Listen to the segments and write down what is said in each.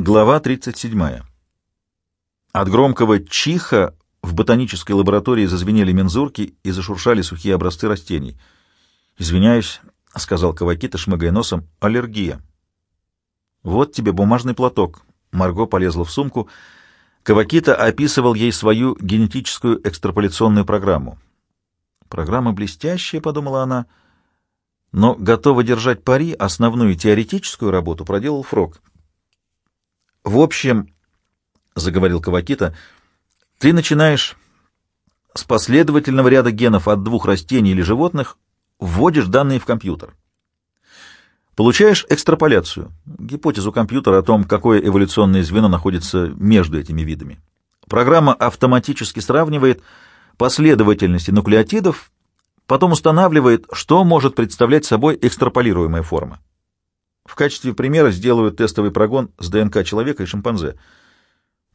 Глава 37. От громкого чиха в ботанической лаборатории зазвенели мензурки и зашуршали сухие образцы растений. «Извиняюсь», — сказал Кавакита, шмыгая носом, — «аллергия». «Вот тебе бумажный платок». Марго полезла в сумку. Кавакита описывал ей свою генетическую экстраполяционную программу. «Программа блестящая», — подумала она, — но готова держать пари, основную теоретическую работу проделал Фрог. В общем, — заговорил Кавакита, — ты начинаешь с последовательного ряда генов от двух растений или животных, вводишь данные в компьютер. Получаешь экстраполяцию, гипотезу компьютера о том, какое эволюционное звено находится между этими видами. Программа автоматически сравнивает последовательности нуклеотидов, потом устанавливает, что может представлять собой экстраполируемая форма. В качестве примера сделаю тестовый прогон с ДНК человека и шимпанзе.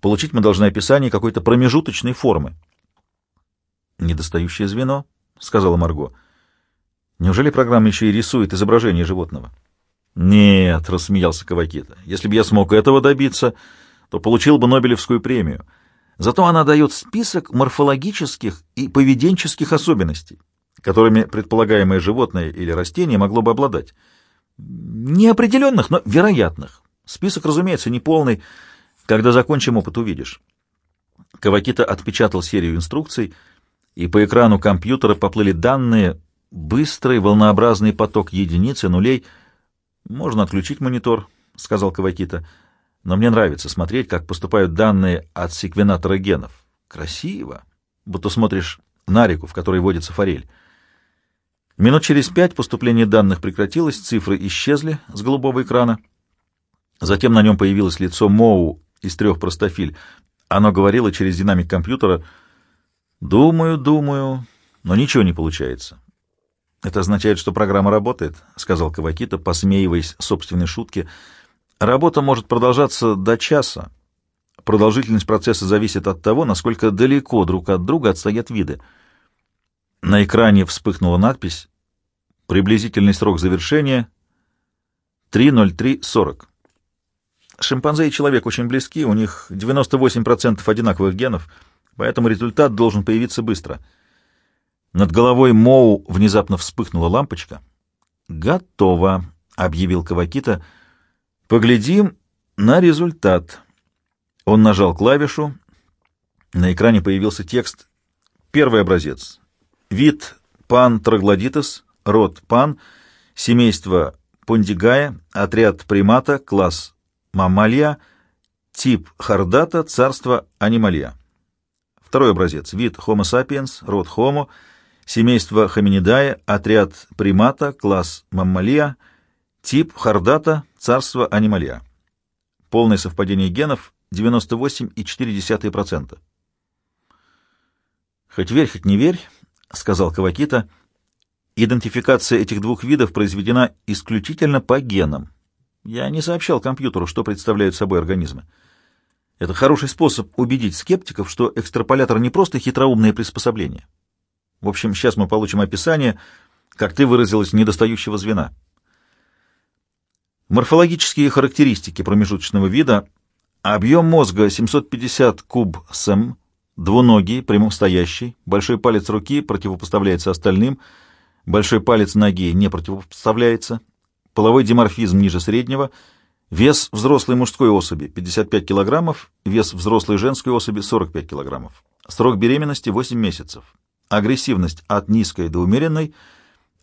Получить мы должны описание какой-то промежуточной формы. «Недостающее звено», — сказала Марго. «Неужели программа еще и рисует изображение животного?» «Нет», — рассмеялся Кавакита. «Если бы я смог этого добиться, то получил бы Нобелевскую премию. Зато она дает список морфологических и поведенческих особенностей, которыми предполагаемое животное или растение могло бы обладать». Неопределенных, но вероятных. Список, разумеется, не полный. Когда закончим опыт, увидишь. Кавакита отпечатал серию инструкций, и по экрану компьютера поплыли данные, быстрый волнообразный поток единиц и нулей. «Можно отключить монитор», — сказал Кавакита. «Но мне нравится смотреть, как поступают данные от секвенатора генов. Красиво, будто смотришь на реку, в которой водится форель». Минут через пять поступление данных прекратилось, цифры исчезли с голубого экрана. Затем на нем появилось лицо Моу из трех простофиль. Оно говорило через динамик компьютера «Думаю, думаю, но ничего не получается». «Это означает, что программа работает», — сказал Кавакита, посмеиваясь собственной шутке. «Работа может продолжаться до часа. Продолжительность процесса зависит от того, насколько далеко друг от друга отстоят виды». На экране вспыхнула надпись «Приблизительный срок завершения 3.03.40». Шимпанзе и человек очень близки, у них 98% одинаковых генов, поэтому результат должен появиться быстро. Над головой Моу внезапно вспыхнула лампочка. «Готово», — объявил Кавакита. «Поглядим на результат». Он нажал клавишу. На экране появился текст. Первый образец. Вид пан троглодитес, род пан, семейство пондигая, отряд примата, класс маммалия, тип хардата, царство анималия. Второй образец. Вид Homo sapiens, род Homo, семейство Hominidae, отряд примата, класс маммалия, тип хардата, царство анималия. Полное совпадение генов 98,4%. Хоть верь, хоть не верь, — сказал Кавакита, — идентификация этих двух видов произведена исключительно по генам. Я не сообщал компьютеру, что представляют собой организмы. Это хороший способ убедить скептиков, что экстраполятор не просто хитроумное приспособление. В общем, сейчас мы получим описание, как ты выразилась, недостающего звена. Морфологические характеристики промежуточного вида. Объем мозга 750 куб см, Двуногий, прямостоящий, большой палец руки противопоставляется остальным, большой палец ноги не противопоставляется, половой диморфизм ниже среднего, вес взрослой мужской особи 55 килограммов, вес взрослой женской особи 45 килограммов, срок беременности 8 месяцев, агрессивность от низкой до умеренной,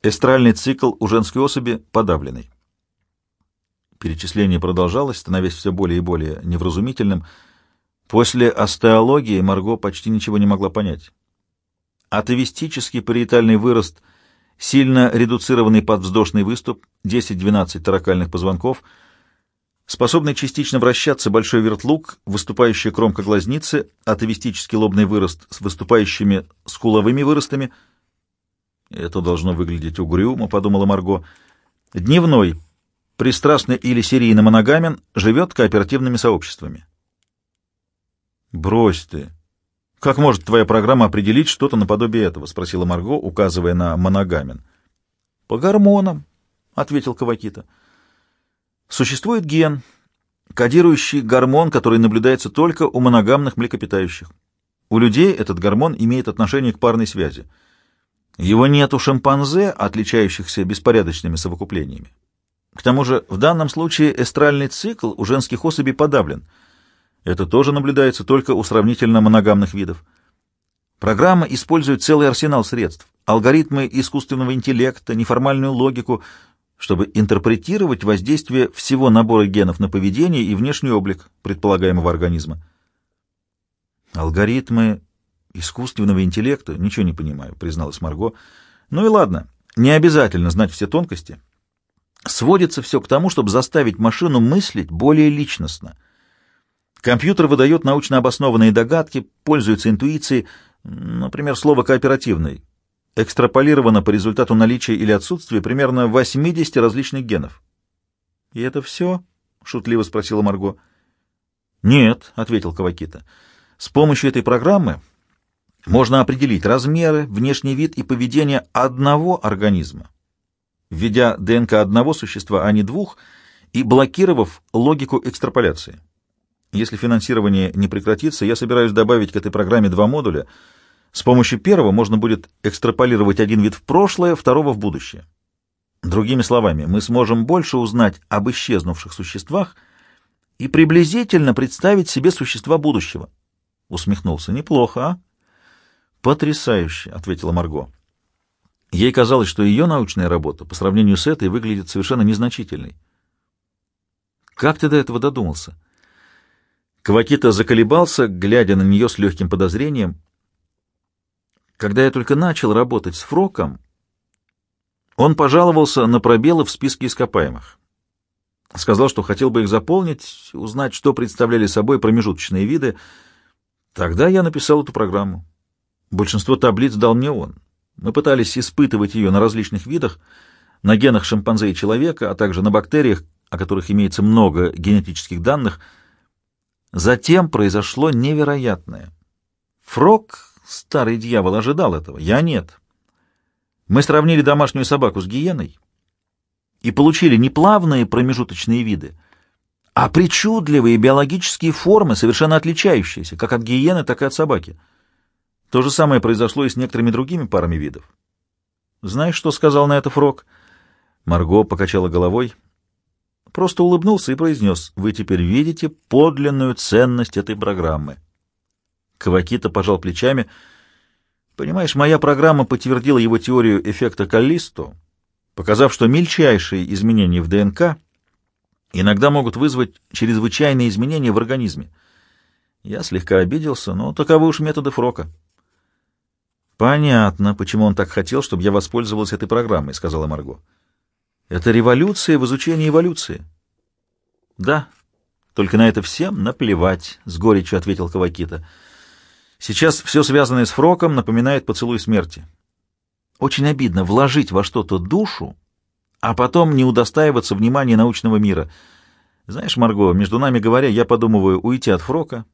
эстральный цикл у женской особи подавленный. Перечисление продолжалось, становясь все более и более невразумительным, После остеологии Марго почти ничего не могла понять. Атовистический париетальный вырост, сильно редуцированный подвздошный выступ, 10-12 таракальных позвонков, способный частично вращаться большой вертлуг, выступающая кромка глазницы, атовистический лобный вырост с выступающими скуловыми выростами. Это должно выглядеть угрюмо, подумала Марго. Дневной, пристрастный или серийно моногамен, живет кооперативными сообществами. «Брось ты! Как может твоя программа определить что-то наподобие этого?» — спросила Марго, указывая на моногамен. «По гормонам», — ответил Кавакита. «Существует ген, кодирующий гормон, который наблюдается только у моногамных млекопитающих. У людей этот гормон имеет отношение к парной связи. Его нет у шимпанзе, отличающихся беспорядочными совокуплениями. К тому же в данном случае эстральный цикл у женских особей подавлен. Это тоже наблюдается только у сравнительно моногамных видов. Программа использует целый арсенал средств, алгоритмы искусственного интеллекта, неформальную логику, чтобы интерпретировать воздействие всего набора генов на поведение и внешний облик предполагаемого организма. Алгоритмы искусственного интеллекта? Ничего не понимаю, призналась Марго. Ну и ладно, не обязательно знать все тонкости. Сводится все к тому, чтобы заставить машину мыслить более личностно. Компьютер выдает научно обоснованные догадки, пользуется интуицией, например, слово «кооперативный» экстраполировано по результату наличия или отсутствия примерно 80 различных генов. — И это все? — шутливо спросила Марго. — Нет, — ответил Кавакита. — С помощью этой программы можно определить размеры, внешний вид и поведение одного организма, введя ДНК одного существа, а не двух, и блокировав логику экстраполяции. Если финансирование не прекратится, я собираюсь добавить к этой программе два модуля — с помощью первого можно будет экстраполировать один вид в прошлое, второго в будущее. Другими словами, мы сможем больше узнать об исчезнувших существах и приблизительно представить себе существа будущего. Усмехнулся. Неплохо, а? Потрясающе, ответила Марго. Ей казалось, что ее научная работа по сравнению с этой выглядит совершенно незначительной. Как ты до этого додумался? Квакита заколебался, глядя на нее с легким подозрением — когда я только начал работать с Фроком, он пожаловался на пробелы в списке ископаемых. Сказал, что хотел бы их заполнить, узнать, что представляли собой промежуточные виды. Тогда я написал эту программу. Большинство таблиц дал мне он. Мы пытались испытывать ее на различных видах, на генах шимпанзе и человека, а также на бактериях, о которых имеется много генетических данных. Затем произошло невероятное. Фрок Старый дьявол ожидал этого, я нет. Мы сравнили домашнюю собаку с гиеной и получили не плавные промежуточные виды, а причудливые биологические формы, совершенно отличающиеся, как от гиены, так и от собаки. То же самое произошло и с некоторыми другими парами видов. Знаешь, что сказал на это Фрог? Марго покачала головой, просто улыбнулся и произнес, «Вы теперь видите подлинную ценность этой программы». Кавакита пожал плечами. Понимаешь, моя программа подтвердила его теорию эффекта Каллисто, показав, что мельчайшие изменения в ДНК иногда могут вызвать чрезвычайные изменения в организме. Я слегка обиделся, но таковы уж методы Фрока. «Понятно, почему он так хотел, чтобы я воспользовалась этой программой», — сказала Марго. «Это революция в изучении эволюции». «Да, только на это всем наплевать», — с горечью ответил Кавакита. Сейчас все связанное с Фроком напоминает поцелуй смерти. Очень обидно вложить во что-то душу, а потом не удостаиваться внимания научного мира. Знаешь, Марго, между нами говоря, я подумываю уйти от Фрока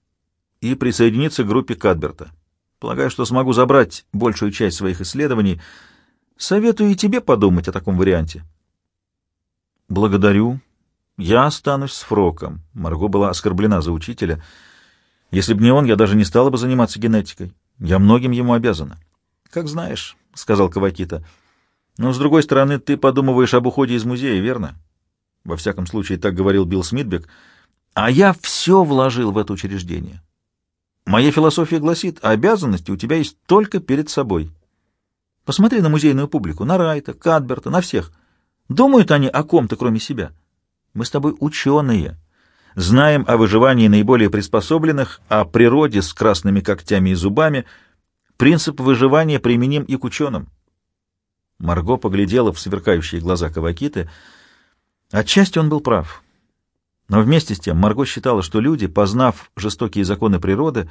и присоединиться к группе Кадберта. Полагаю, что смогу забрать большую часть своих исследований. Советую и тебе подумать о таком варианте. Благодарю. Я останусь с Фроком. Марго была оскорблена за учителя — если бы не он, я даже не стала бы заниматься генетикой. Я многим ему обязана. — Как знаешь, — сказал Кавакита. — Но, с другой стороны, ты подумываешь об уходе из музея, верно? Во всяком случае, так говорил Билл Смитбек. А я все вложил в это учреждение. Моя философия гласит, обязанности у тебя есть только перед собой. Посмотри на музейную публику, на Райта, Кадберта, на всех. Думают они о ком-то, кроме себя. Мы с тобой ученые. Знаем о выживании наиболее приспособленных, о природе с красными когтями и зубами. Принцип выживания применим и к ученым. Марго поглядела в сверкающие глаза Кавакиты. Отчасти он был прав. Но вместе с тем Марго считала, что люди, познав жестокие законы природы,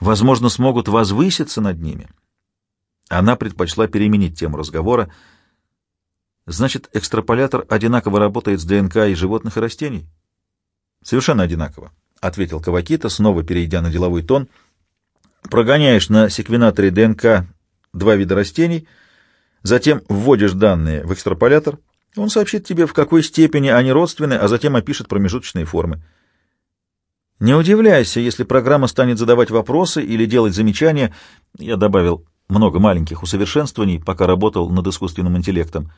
возможно, смогут возвыситься над ними. Она предпочла переменить тему разговора. Значит, экстраполятор одинаково работает с ДНК и животных и растений? Совершенно одинаково, — ответил Кавакита, снова перейдя на деловой тон. Прогоняешь на секвенаторе ДНК два вида растений, затем вводишь данные в экстраполятор, он сообщит тебе, в какой степени они родственны, а затем опишет промежуточные формы — Не удивляйся, если программа станет задавать вопросы или делать замечания. Я добавил много маленьких усовершенствований, пока работал над искусственным интеллектом.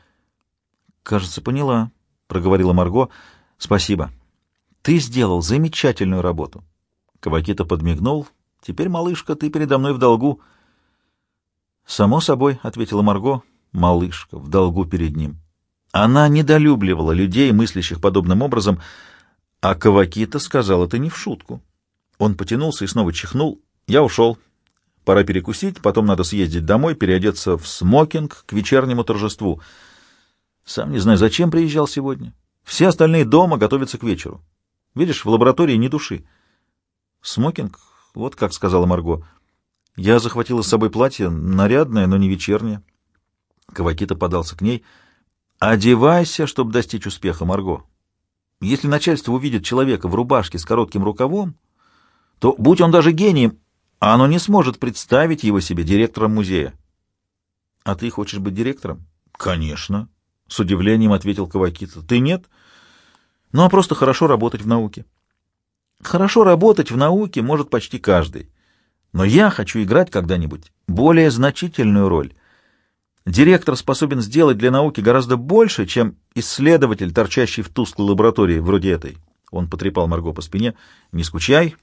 «Кажется, поняла», — проговорила Марго. «Спасибо. Ты сделал замечательную работу». Кавакита подмигнул. «Теперь, малышка, ты передо мной в долгу». «Само собой», — ответила Марго, — «малышка, в долгу перед ним». Она недолюбливала людей, мыслящих подобным образом, а Кавакита сказал это не в шутку. Он потянулся и снова чихнул. «Я ушел. Пора перекусить, потом надо съездить домой, переодеться в смокинг к вечернему торжеству. Сам не знаю, зачем приезжал сегодня. Все остальные дома готовятся к вечеру. Видишь, в лаборатории ни души». «Смокинг? Вот как сказала Марго. Я захватила с собой платье, нарядное, но не вечернее». Кавакита подался к ней — Одевайся, чтобы достичь успеха, Марго. Если начальство увидит человека в рубашке с коротким рукавом, то, будь он даже гением, оно не сможет представить его себе директором музея. — А ты хочешь быть директором? — Конечно, — с удивлением ответил Кавакита. — Ты нет? — Ну, а просто хорошо работать в науке. Хорошо работать в науке может почти каждый. Но я хочу играть когда-нибудь более значительную роль. Директор способен сделать для науки гораздо больше, чем исследователь, торчащий в тусклой лаборатории вроде этой. Он потрепал Марго по спине. «Не скучай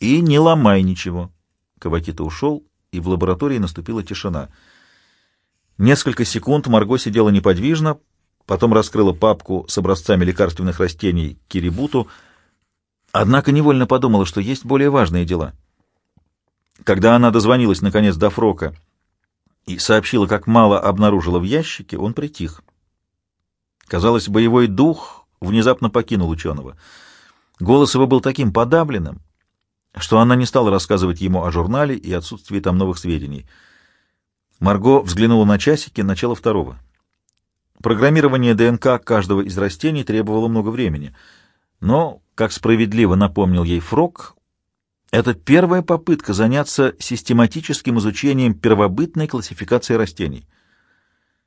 и не ломай ничего». Кавакита ушел, и в лаборатории наступила тишина. Несколько секунд Марго сидела неподвижно, потом раскрыла папку с образцами лекарственных растений Кирибуту, однако невольно подумала, что есть более важные дела. Когда она дозвонилась, наконец, до Фрока, и сообщила, как мало обнаружила в ящике, он притих. Казалось, боевой дух внезапно покинул ученого. Голос его был таким подавленным, что она не стала рассказывать ему о журнале и отсутствии там новых сведений. Марго взглянула на часики, начало второго. Программирование ДНК каждого из растений требовало много времени, но, как справедливо напомнил ей Фрог, это первая попытка заняться систематическим изучением первобытной классификации растений.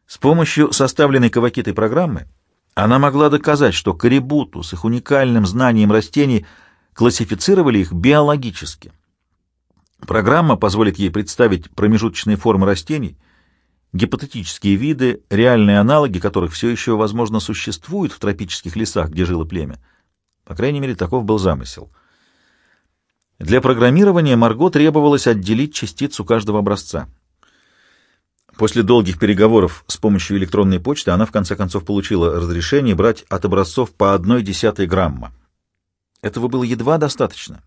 С помощью составленной Кавакитой программы она могла доказать, что Карибуту с их уникальным знанием растений классифицировали их биологически. Программа позволит ей представить промежуточные формы растений, гипотетические виды, реальные аналоги которых все еще, возможно, существуют в тропических лесах, где жило племя. По крайней мере, таков был замысел — для программирования Марго требовалось отделить частицу каждого образца. После долгих переговоров с помощью электронной почты она в конце концов получила разрешение брать от образцов по одной десятой грамма. Этого было едва достаточно.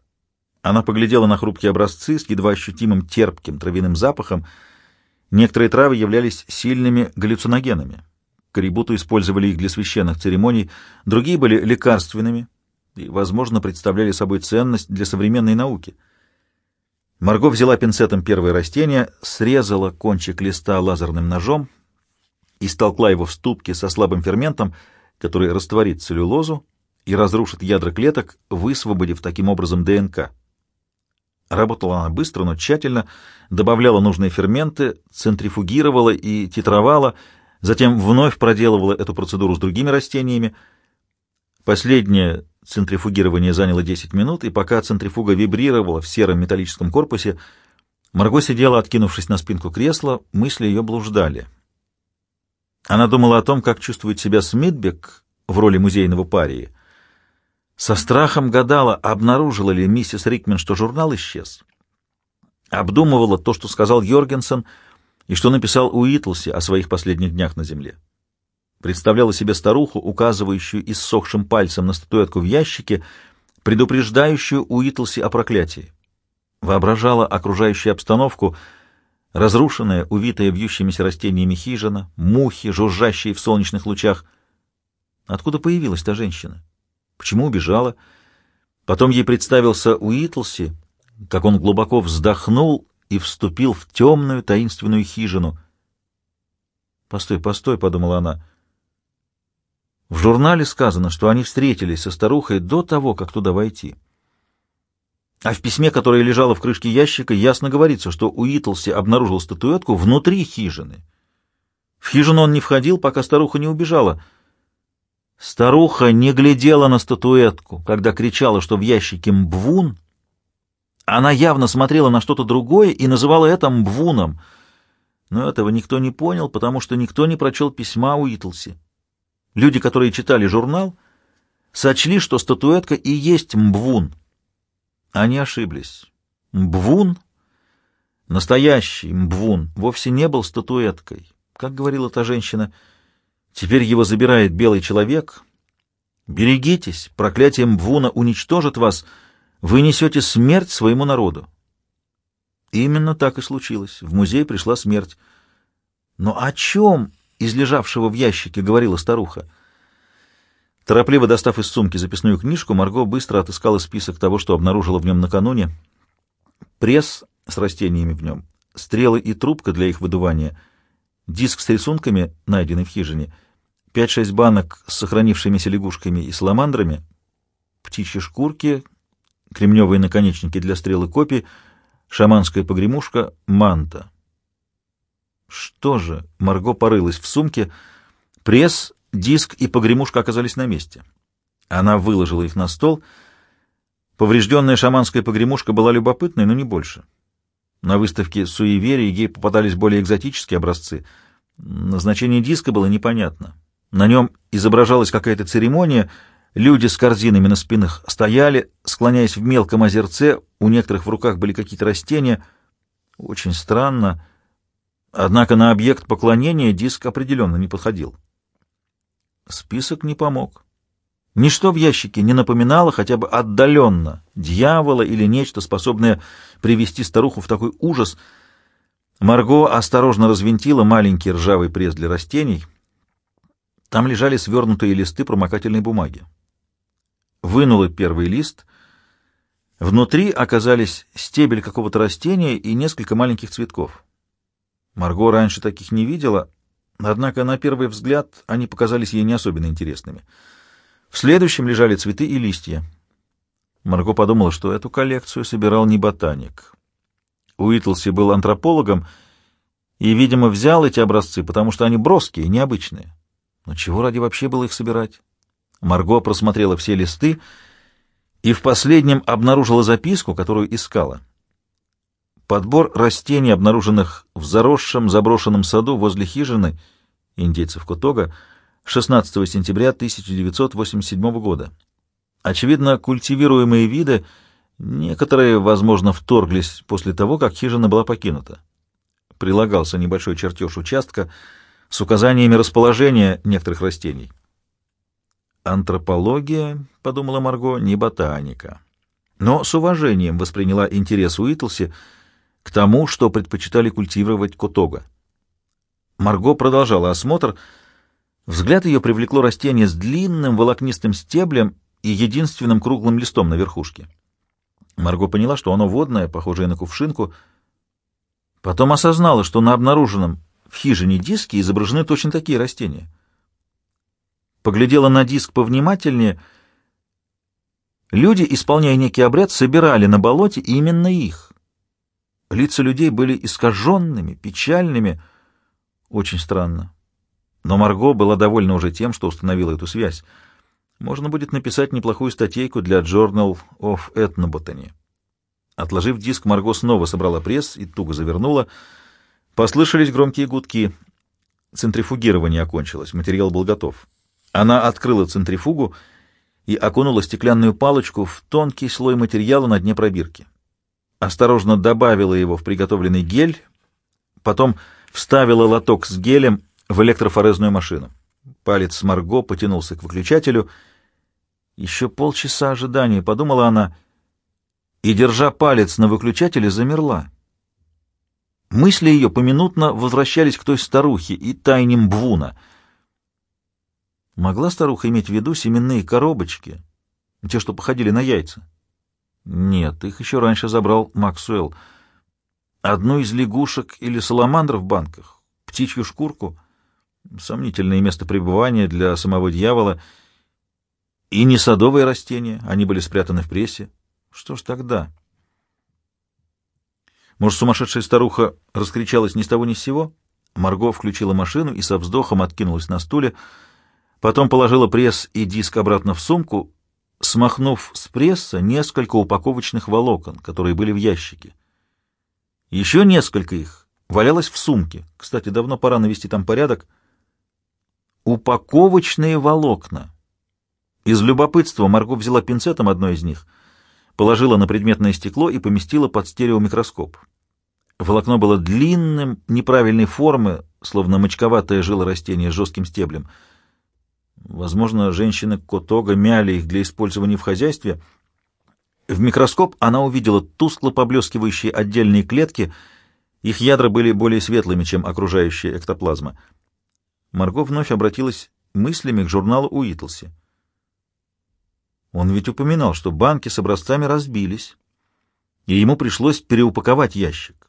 Она поглядела на хрупкие образцы с едва ощутимым терпким травяным запахом. Некоторые травы являлись сильными галлюциногенами. Карибуту использовали их для священных церемоний, другие были лекарственными, и, возможно, представляли собой ценность для современной науки. Марго взяла пинцетом первое растение, срезала кончик листа лазерным ножом и столкла его в ступке со слабым ферментом, который растворит целлюлозу и разрушит ядра клеток, высвободив таким образом ДНК. Работала она быстро, но тщательно, добавляла нужные ферменты, центрифугировала и титровала, затем вновь проделывала эту процедуру с другими растениями. Последнее Центрифугирование заняло 10 минут, и пока центрифуга вибрировала в сером металлическом корпусе, Марго сидела, откинувшись на спинку кресла, мысли ее блуждали. Она думала о том, как чувствует себя Смитбек в роли музейного парии. Со страхом гадала, обнаружила ли миссис Рикмен, что журнал исчез. Обдумывала то, что сказал Йоргенсен и что написал Уитлси о своих последних днях на земле представляла себе старуху, указывающую иссохшим пальцем на статуэтку в ящике, предупреждающую Уитлси о проклятии. Воображала окружающую обстановку, разрушенная, увитая вьющимися растениями хижина, мухи, жужжащие в солнечных лучах. Откуда появилась та женщина? Почему убежала? Потом ей представился Уитлси, как он глубоко вздохнул и вступил в темную таинственную хижину. «Постой, постой», — подумала она, — в журнале сказано, что они встретились со старухой до того, как туда войти. А в письме, которое лежало в крышке ящика, ясно говорится, что Уитлси обнаружил статуэтку внутри хижины. В хижину он не входил, пока старуха не убежала. Старуха не глядела на статуэтку, когда кричала, что в ящике мбвун. Она явно смотрела на что-то другое и называла это мбвуном. Но этого никто не понял, потому что никто не прочел письма Уитлси. Люди, которые читали журнал, сочли, что статуэтка и есть мбвун. Они ошиблись. Мбвун, настоящий мбвун, вовсе не был статуэткой. Как говорила та женщина — Теперь его забирает белый человек. Берегитесь, проклятие Мвуна уничтожит вас, вы несете смерть своему народу. Именно так и случилось. В музей пришла смерть. Но о чем из лежавшего в ящике говорила старуха? Торопливо достав из сумки записную книжку, Марго быстро отыскала список того, что обнаружила в нем накануне. Пресс с растениями в нем, стрелы и трубка для их выдувания, диск с рисунками, найденный в хижине — Пять-шесть банок с сохранившимися лягушками и саламандрами, птичьи шкурки, кремневые наконечники для стрел и копий, шаманская погремушка, манта. Что же? Марго порылась в сумке. Пресс, диск и погремушка оказались на месте. Она выложила их на стол. Поврежденная шаманская погремушка была любопытной, но не больше. На выставке суеверий ей попадались более экзотические образцы. Назначение диска было непонятно. На нем изображалась какая-то церемония, люди с корзинами на спинах стояли, склоняясь в мелком озерце, у некоторых в руках были какие-то растения. Очень странно. Однако на объект поклонения диск определенно не подходил. Список не помог. Ничто в ящике не напоминало хотя бы отдаленно дьявола или нечто, способное привести старуху в такой ужас. Марго осторожно развинтила маленький ржавый пресс для растений — там лежали свернутые листы промокательной бумаги. Вынула первый лист. Внутри оказались стебель какого-то растения и несколько маленьких цветков. Марго раньше таких не видела, однако на первый взгляд они показались ей не особенно интересными. В следующем лежали цветы и листья. Марго подумала, что эту коллекцию собирал не ботаник. Уитлси был антропологом и, видимо, взял эти образцы, потому что они броские, необычные. Но чего ради вообще было их собирать? Марго просмотрела все листы и в последнем обнаружила записку, которую искала. Подбор растений, обнаруженных в заросшем заброшенном саду возле хижины индейцев Котога 16 сентября 1987 года. Очевидно, культивируемые виды, некоторые, возможно, вторглись после того, как хижина была покинута. Прилагался небольшой чертеж участка — с указаниями расположения некоторых растений. «Антропология», — подумала Марго, — «не ботаника». Но с уважением восприняла интерес Уитлси к тому, что предпочитали культивировать Котога. Марго продолжала осмотр. Взгляд ее привлекло растение с длинным волокнистым стеблем и единственным круглым листом на верхушке. Марго поняла, что оно водное, похожее на кувшинку. Потом осознала, что на обнаруженном в хижине диске изображены точно такие растения. Поглядела на диск повнимательнее. Люди, исполняя некий обряд, собирали на болоте именно их. Лица людей были искаженными, печальными. Очень странно. Но Марго была довольна уже тем, что установила эту связь. Можно будет написать неплохую статейку для Journal of Ethnobotany. Отложив диск, Марго снова собрала пресс и туго завернула — Послышались громкие гудки. Центрифугирование окончилось, материал был готов. Она открыла центрифугу и окунула стеклянную палочку в тонкий слой материала на дне пробирки. Осторожно добавила его в приготовленный гель, потом вставила лоток с гелем в электрофорезную машину. Палец Марго потянулся к выключателю. Еще полчаса ожидания, подумала она, и, держа палец на выключателе, замерла. Мысли ее поминутно возвращались к той старухе и тайне Мбвуна. Могла старуха иметь в виду семенные коробочки, те, что походили на яйца? Нет, их еще раньше забрал Максуэлл. Одну из лягушек или саламандр в банках, птичью шкурку, сомнительное место пребывания для самого дьявола, и не садовые растения, они были спрятаны в прессе. Что ж тогда? Может, сумасшедшая старуха раскричалась ни с того ни с сего? Марго включила машину и со вздохом откинулась на стуле. Потом положила пресс и диск обратно в сумку, смахнув с пресса несколько упаковочных волокон, которые были в ящике. Еще несколько их валялось в сумке. Кстати, давно пора навести там порядок. Упаковочные волокна. Из любопытства Марго взяла пинцетом одно из них, положила на предметное стекло и поместила под стереомикроскоп. Волокно было длинным, неправильной формы, словно мочковатое жило растение с жестким стеблем — Возможно, женщины Котога мяли их для использования в хозяйстве. В микроскоп она увидела тускло поблескивающие отдельные клетки. Их ядра были более светлыми, чем окружающая эктоплазма. Марго вновь обратилась мыслями к журналу Уитлси. Он ведь упоминал, что банки с образцами разбились, и ему пришлось переупаковать ящик.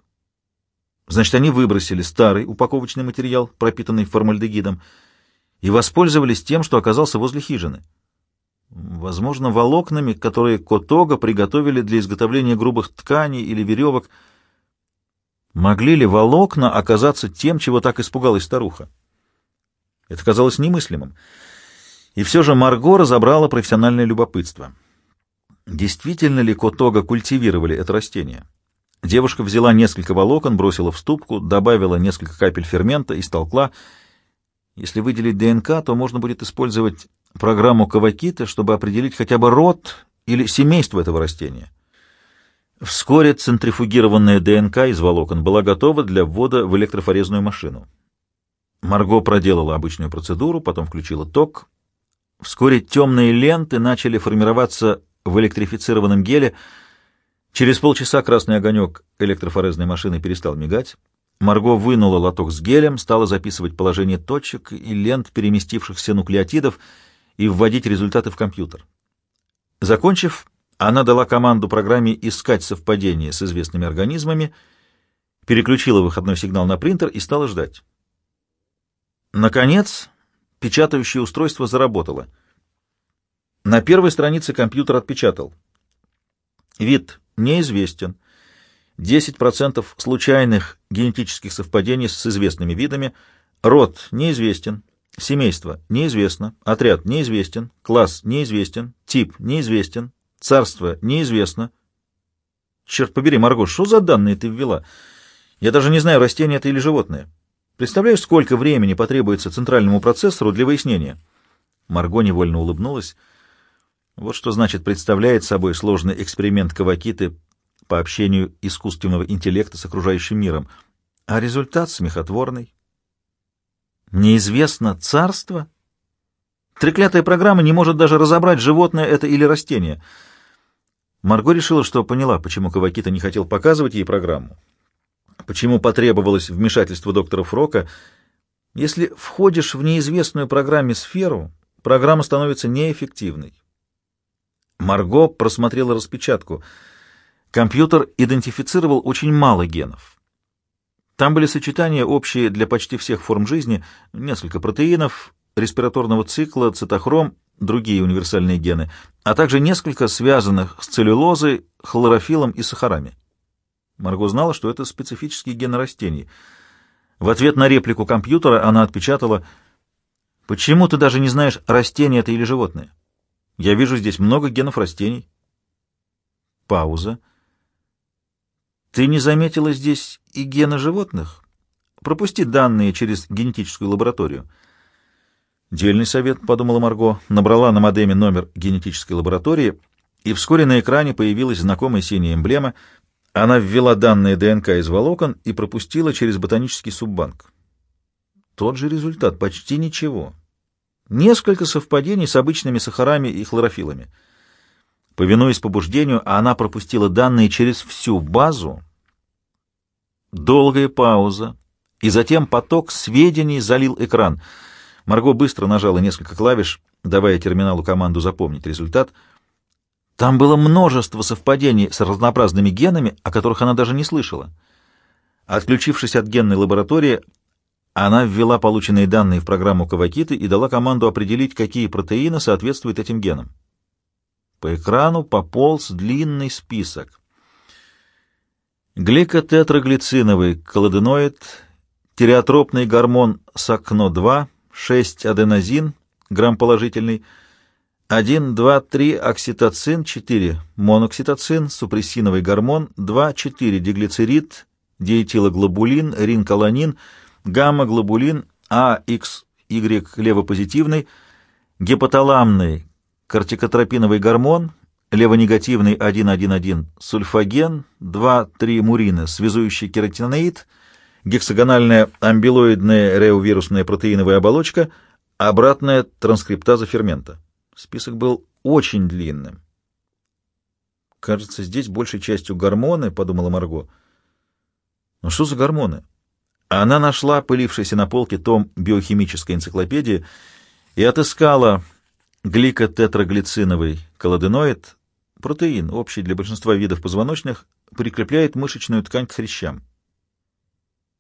Значит, они выбросили старый упаковочный материал, пропитанный формальдегидом, и воспользовались тем, что оказался возле хижины. Возможно, волокнами, которые Котога приготовили для изготовления грубых тканей или веревок. Могли ли волокна оказаться тем, чего так испугалась старуха? Это казалось немыслимым. И все же Марго разобрала профессиональное любопытство. Действительно ли Котога культивировали это растение? Девушка взяла несколько волокон, бросила в ступку, добавила несколько капель фермента и столкла — если выделить ДНК, то можно будет использовать программу Кавакита, чтобы определить хотя бы род или семейство этого растения. Вскоре центрифугированная ДНК из волокон была готова для ввода в электрофорезную машину. Марго проделала обычную процедуру, потом включила ток. Вскоре темные ленты начали формироваться в электрифицированном геле. Через полчаса красный огонек электрофорезной машины перестал мигать. Марго вынула лоток с гелем, стала записывать положение точек и лент переместившихся нуклеотидов и вводить результаты в компьютер. Закончив, она дала команду программе искать совпадения с известными организмами, переключила выходной сигнал на принтер и стала ждать. Наконец, печатающее устройство заработало. На первой странице компьютер отпечатал. Вид неизвестен. 10% случайных генетических совпадений с известными видами, род неизвестен, семейство неизвестно, отряд неизвестен, класс неизвестен, тип неизвестен, царство неизвестно. Черт побери, Марго, что за данные ты ввела? Я даже не знаю, растение это или животное. Представляешь, сколько времени потребуется центральному процессору для выяснения? Марго невольно улыбнулась. Вот что значит представляет собой сложный эксперимент Кавакиты по общению искусственного интеллекта с окружающим миром, а результат смехотворный. Неизвестно царство? Треклятая программа не может даже разобрать, животное это или растение. Марго решила, что поняла, почему Кавакита не хотел показывать ей программу. Почему потребовалось вмешательство доктора Фрока. Если входишь в неизвестную программе сферу, программа становится неэффективной. Марго просмотрела распечатку — Компьютер идентифицировал очень мало генов. Там были сочетания, общие для почти всех форм жизни, несколько протеинов, респираторного цикла, цитохром, другие универсальные гены, а также несколько связанных с целлюлозой, хлорофилом и сахарами. Марго знала, что это специфические гены растений. В ответ на реплику компьютера она отпечатала «Почему ты даже не знаешь, растение это или животное? Я вижу здесь много генов растений». Пауза. Ты не заметила здесь и гена животных? Пропусти данные через генетическую лабораторию. Дельный совет, подумала Марго, набрала на модеме номер генетической лаборатории, и вскоре на экране появилась знакомая синяя эмблема. Она ввела данные ДНК из волокон и пропустила через ботанический суббанк. Тот же результат, почти ничего. Несколько совпадений с обычными сахарами и хлорофилами — Повинуясь побуждению, она пропустила данные через всю базу. Долгая пауза, и затем поток сведений залил экран. Марго быстро нажала несколько клавиш, давая терминалу команду запомнить результат. Там было множество совпадений с разнообразными генами, о которых она даже не слышала. Отключившись от генной лаборатории, она ввела полученные данные в программу Кавакиты и дала команду определить, какие протеины соответствуют этим генам. По экрану пополз длинный список. Гликотетраглициновый колоденоид, тиреотропный гормон САКНО-2, 6-аденозин, грамм положительный, 1, 2, 3 окситоцин, 4 монокситоцин, супрессиновый гормон, 2, 4 диглицерид, диэтилоглобулин, ринколанин, гамма-глобулин, AXY левопозитивный, гипоталамный кортикотропиновый гормон, левонегативный 1,1,1 сульфаген, 2,3 мурины, связующий кератиноид, гексагональная амбилоидная реовирусная протеиновая оболочка, обратная транскриптаза фермента. Список был очень длинным. «Кажется, здесь большей частью гормоны», — подумала Марго. «Ну что за гормоны?» Она нашла пылившийся на полке том биохимической энциклопедии и отыскала гликотетраглициновый колоденоид, протеин, общий для большинства видов позвоночных, прикрепляет мышечную ткань к хрящам.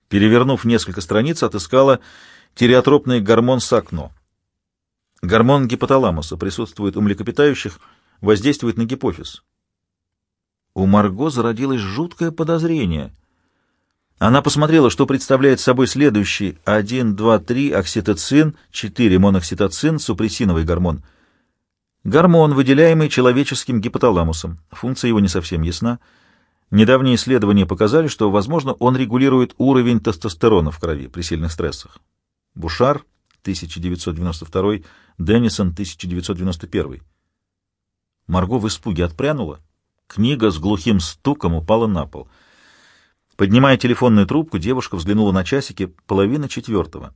Перевернув несколько страниц, отыскала тиреотропный гормон САКНО. Гормон гипоталамуса присутствует у млекопитающих, воздействует на гипофиз. У Марго зародилось жуткое подозрение. Она посмотрела, что представляет собой следующий 1, 2, 3 окситоцин, 4 монокситоцин, супрессиновый гормон. Гормон, выделяемый человеческим гипоталамусом. Функция его не совсем ясна. Недавние исследования показали, что, возможно, он регулирует уровень тестостерона в крови при сильных стрессах. Бушар 1992, Деннисон, 1991. Марго в испуге отпрянула. Книга с глухим стуком упала на пол. Поднимая телефонную трубку, девушка взглянула на часики половина четвертого.